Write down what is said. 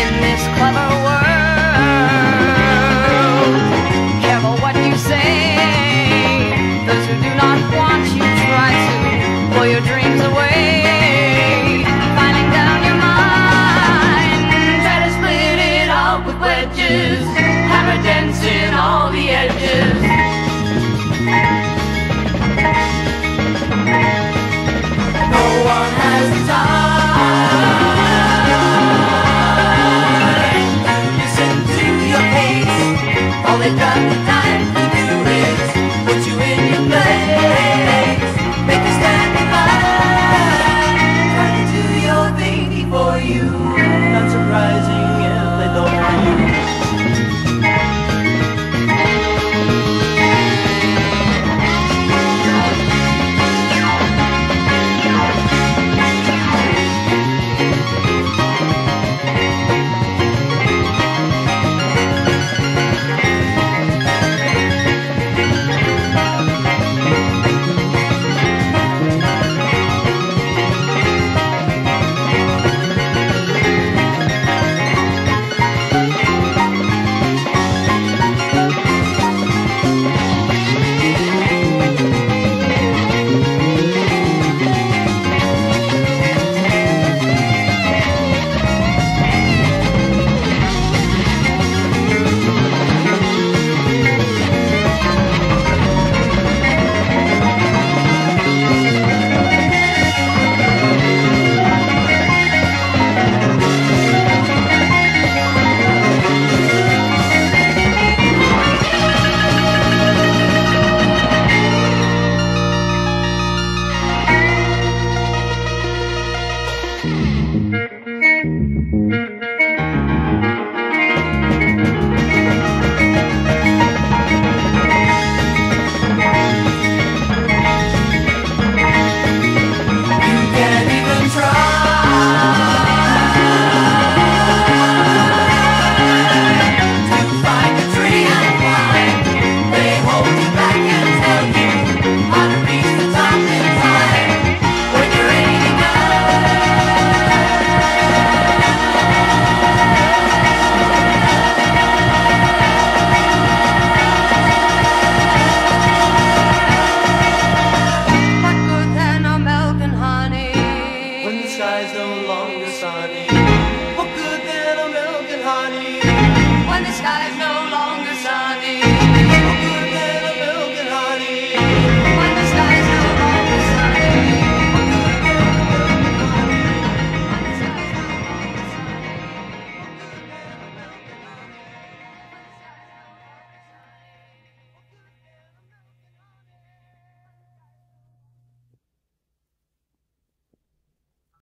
in this clever 再见 the sky's